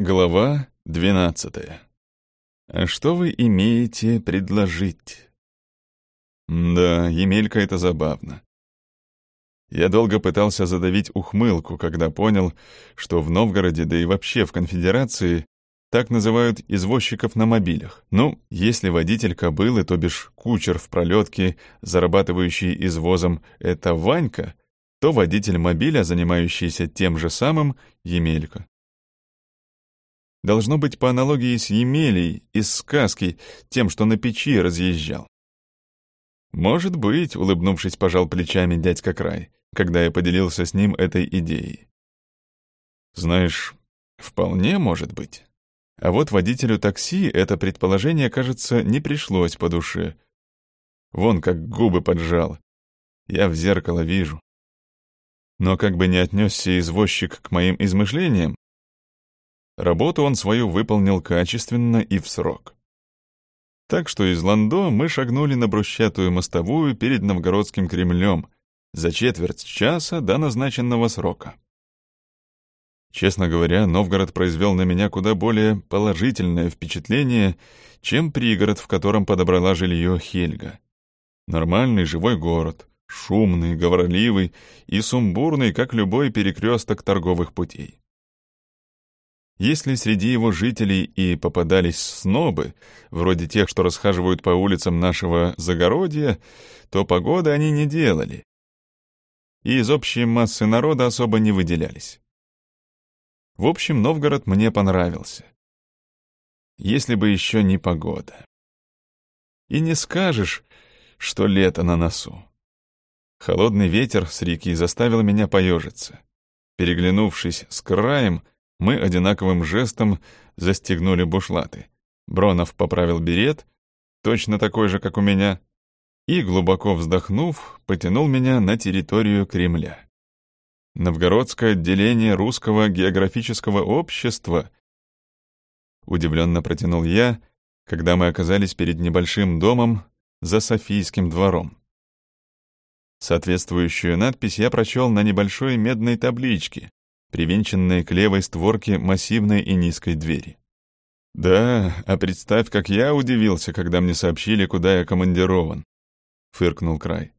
Глава 12. А что вы имеете предложить? Да, Емелька это забавно. Я долго пытался задавить ухмылку, когда понял, что в Новгороде, да и вообще в конфедерации, так называют извозчиков на мобилях. Ну, если водитель кобылы, то бишь кучер в пролетке, зарабатывающий извозом, это Ванька, то водитель мобиля, занимающийся тем же самым, Емелька. Должно быть по аналогии с Емелей из сказки, тем, что на печи разъезжал. Может быть, улыбнувшись, пожал плечами дядька Край, когда я поделился с ним этой идеей. Знаешь, вполне может быть. А вот водителю такси это предположение, кажется, не пришлось по душе. Вон как губы поджал. Я в зеркало вижу. Но как бы не отнесся извозчик к моим измышлениям, Работу он свою выполнил качественно и в срок. Так что из Ландо мы шагнули на брусчатую мостовую перед Новгородским Кремлем за четверть часа до назначенного срока. Честно говоря, Новгород произвел на меня куда более положительное впечатление, чем пригород, в котором подобрала жилье Хельга. Нормальный живой город, шумный, говорливый и сумбурный, как любой перекресток торговых путей. Если среди его жителей и попадались снобы, вроде тех, что расхаживают по улицам нашего загородья, то погоды они не делали. И из общей массы народа особо не выделялись. В общем, Новгород мне понравился. Если бы еще не погода. И не скажешь, что лето на носу. Холодный ветер с реки заставил меня поежиться. Переглянувшись с краем, мы одинаковым жестом застегнули бушлаты. Бронов поправил берет, точно такой же, как у меня, и, глубоко вздохнув, потянул меня на территорию Кремля. Новгородское отделение Русского географического общества. Удивленно протянул я, когда мы оказались перед небольшим домом за Софийским двором. Соответствующую надпись я прочел на небольшой медной табличке, привинченные к левой створке массивной и низкой двери. «Да, а представь, как я удивился, когда мне сообщили, куда я командирован», — фыркнул Край.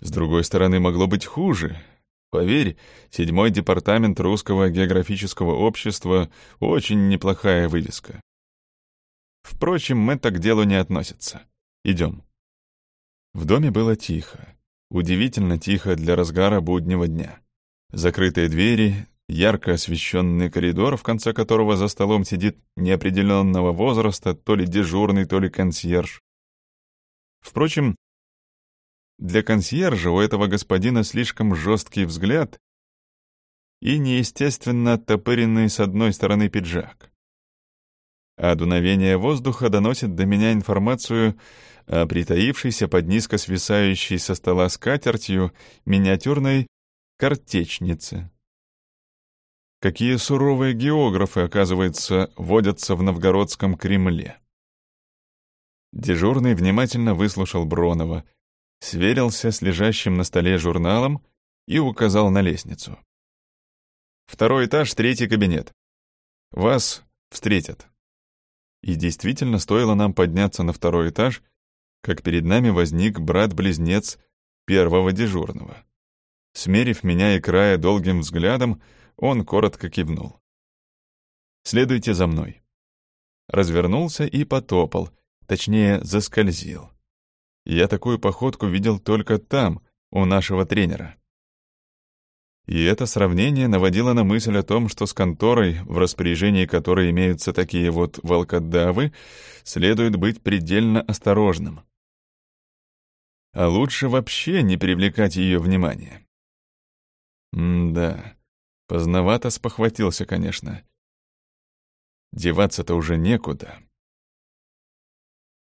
«С другой стороны, могло быть хуже. Поверь, седьмой департамент Русского географического общества — очень неплохая вывеска. Впрочем, это к делу не относится. Идем». В доме было тихо. Удивительно тихо для разгара буднего дня. Закрытые двери, ярко освещенный коридор, в конце которого за столом сидит неопределенного возраста, то ли дежурный, то ли консьерж. Впрочем, для консьержа у этого господина слишком жесткий взгляд и неестественно оттопыренный с одной стороны пиджак. А дуновение воздуха доносит до меня информацию о притаившейся под низко свисающей со стола скатертью миниатюрной картечницы. Какие суровые географы, оказывается, водятся в новгородском Кремле. Дежурный внимательно выслушал Бронова, сверился с лежащим на столе журналом и указал на лестницу. «Второй этаж, третий кабинет. Вас встретят». И действительно, стоило нам подняться на второй этаж, как перед нами возник брат-близнец первого дежурного. Смерив меня и края долгим взглядом, он коротко кивнул. «Следуйте за мной». Развернулся и потопал, точнее, заскользил. Я такую походку видел только там, у нашего тренера. И это сравнение наводило на мысль о том, что с конторой, в распоряжении которой имеются такие вот волкодавы, следует быть предельно осторожным. А лучше вообще не привлекать ее внимание. М-да, поздновато спохватился, конечно. Деваться-то уже некуда.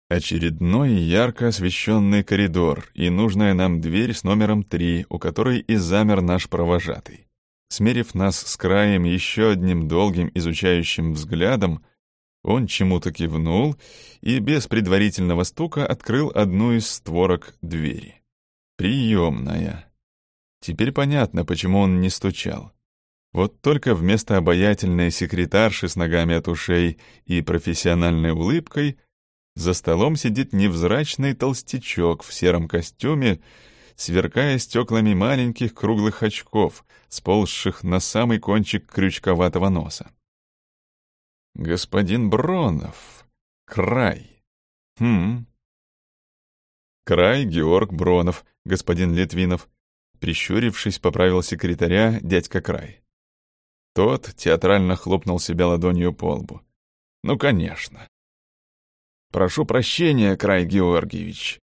Очередной ярко освещенный коридор и нужная нам дверь с номером три, у которой и замер наш провожатый. Смерив нас с краем еще одним долгим изучающим взглядом, он чему-то кивнул и без предварительного стука открыл одну из створок двери. Приемная. Теперь понятно, почему он не стучал. Вот только вместо обаятельной секретарши с ногами от ушей и профессиональной улыбкой за столом сидит невзрачный толстячок в сером костюме, сверкая стеклами маленьких круглых очков, сползших на самый кончик крючковатого носа. «Господин Бронов. Край. Хм. Край Георг Бронов, господин Литвинов». Прищурившись, поправил секретаря дядька Край. Тот театрально хлопнул себя ладонью по лбу. «Ну, конечно. Прошу прощения, Край Георгиевич».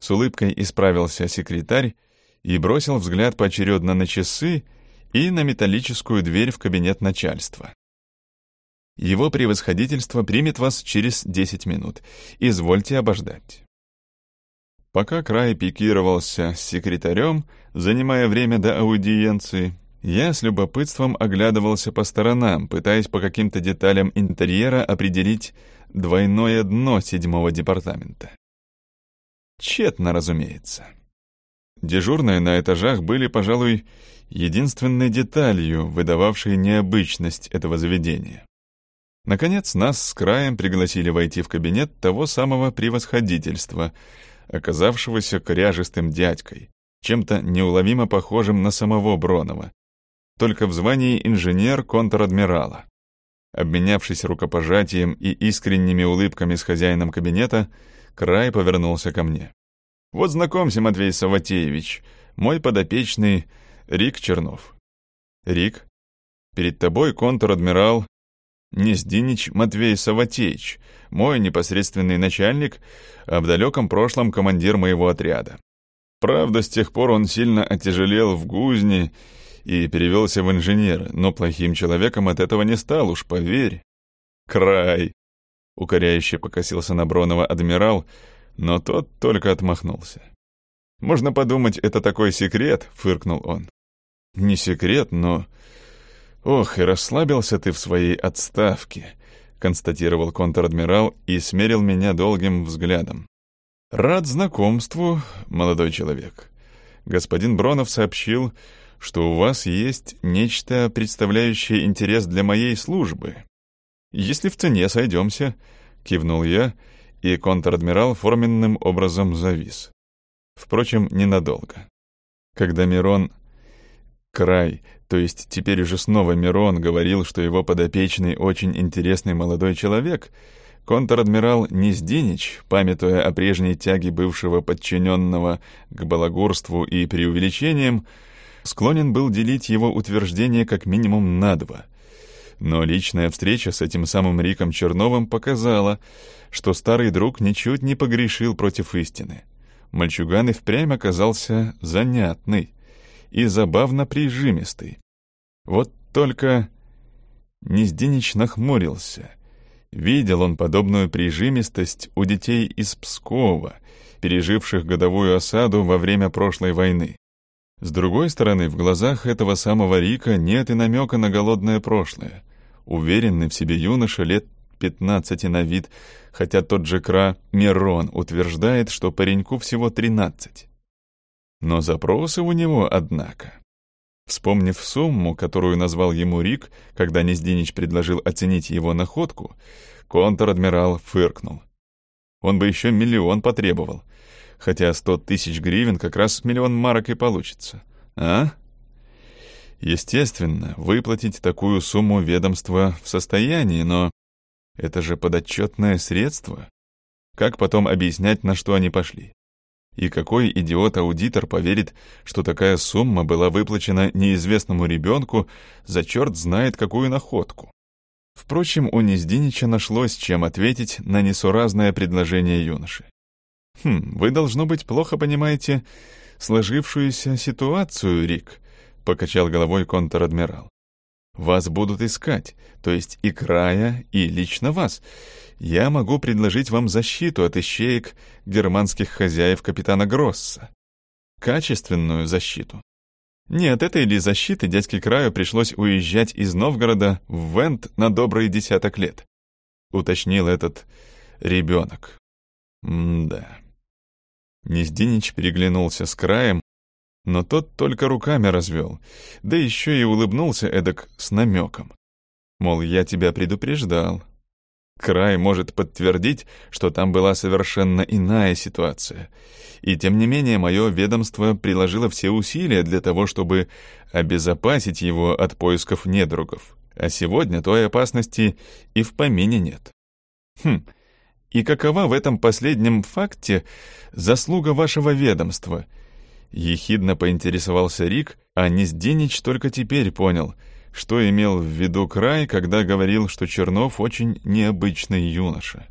С улыбкой исправился секретарь и бросил взгляд поочередно на часы и на металлическую дверь в кабинет начальства. Его превосходительство примет вас через 10 минут. Извольте обождать. Пока Край пикировался с секретарем, занимая время до аудиенции, я с любопытством оглядывался по сторонам, пытаясь по каким-то деталям интерьера определить двойное дно седьмого департамента. Тщетно, разумеется. Дежурные на этажах были, пожалуй, единственной деталью, выдававшей необычность этого заведения. Наконец, нас с краем пригласили войти в кабинет того самого превосходительства, оказавшегося коряжистым дядькой, чем-то неуловимо похожим на самого Бронова, только в звании инженер-контр-адмирала. Обменявшись рукопожатием и искренними улыбками с хозяином кабинета, Край повернулся ко мне. «Вот знакомься, Матвей Саватеевич, мой подопечный Рик Чернов». «Рик, перед тобой контр-адмирал Нездинич Матвей Саватеевич, мой непосредственный начальник, а в далеком прошлом командир моего отряда. Правда, с тех пор он сильно отяжелел в гузне и перевелся в инженер, но плохим человеком от этого не стал, уж поверь. Край! Укоряюще покосился на Бронова адмирал, но тот только отмахнулся. «Можно подумать, это такой секрет», — фыркнул он. «Не секрет, но «Ох, и расслабился ты в своей отставке», — констатировал контр-адмирал и смерил меня долгим взглядом. «Рад знакомству, молодой человек. Господин Бронов сообщил, что у вас есть нечто, представляющее интерес для моей службы. Если в цене сойдемся», — кивнул я, и контр-адмирал форменным образом завис. Впрочем, ненадолго. Когда Мирон Край то есть теперь уже снова Мирон говорил, что его подопечный очень интересный молодой человек, контр-адмирал Нездинич, памятуя о прежней тяге бывшего подчиненного к балагурству и преувеличениям, склонен был делить его утверждение как минимум на два. Но личная встреча с этим самым Риком Черновым показала, что старый друг ничуть не погрешил против истины. Мальчуган и впрямь оказался занятный и забавно прижимистый. Вот только Нездинич нахмурился. Видел он подобную прижимистость у детей из Пскова, переживших годовую осаду во время прошлой войны. С другой стороны, в глазах этого самого Рика нет и намека на голодное прошлое. Уверенный в себе юноша лет пятнадцати на вид, хотя тот же Кра Мирон утверждает, что пареньку всего тринадцать. Но запросы у него, однако. Вспомнив сумму, которую назвал ему Рик, когда Нездинич предложил оценить его находку, контр-адмирал фыркнул. Он бы еще миллион потребовал, хотя сто тысяч гривен как раз миллион марок и получится. А? Естественно, выплатить такую сумму ведомство в состоянии, но это же подотчетное средство. Как потом объяснять, на что они пошли? И какой идиот-аудитор поверит, что такая сумма была выплачена неизвестному ребенку за черт знает какую находку? Впрочем, у Нездинича нашлось, чем ответить на несуразное предложение юноши. «Хм, вы, должно быть, плохо понимаете сложившуюся ситуацию, Рик», — покачал головой контр-адмирал. «Вас будут искать, то есть и края, и лично вас, я могу предложить вам защиту от ищеек германских хозяев капитана Гросса. Качественную защиту. Нет, этой ли защиты дядьке Краю пришлось уезжать из Новгорода в Вент на добрый десяток лет. Уточнил этот ребенок. М-да. Нездинич переглянулся с краем, Но тот только руками развел, да еще и улыбнулся эдак с намеком. Мол, я тебя предупреждал. Край может подтвердить, что там была совершенно иная ситуация. И тем не менее мое ведомство приложило все усилия для того, чтобы обезопасить его от поисков недругов. А сегодня той опасности и в помине нет. Хм, и какова в этом последнем факте заслуга вашего ведомства? Ехидно поинтересовался Рик, а Низдинич только теперь понял — что имел в виду Край, когда говорил, что Чернов очень необычный юноша.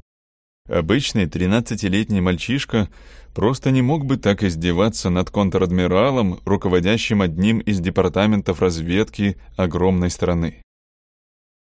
Обычный тринадцатилетний мальчишка просто не мог бы так издеваться над контр-адмиралом, руководящим одним из департаментов разведки огромной страны.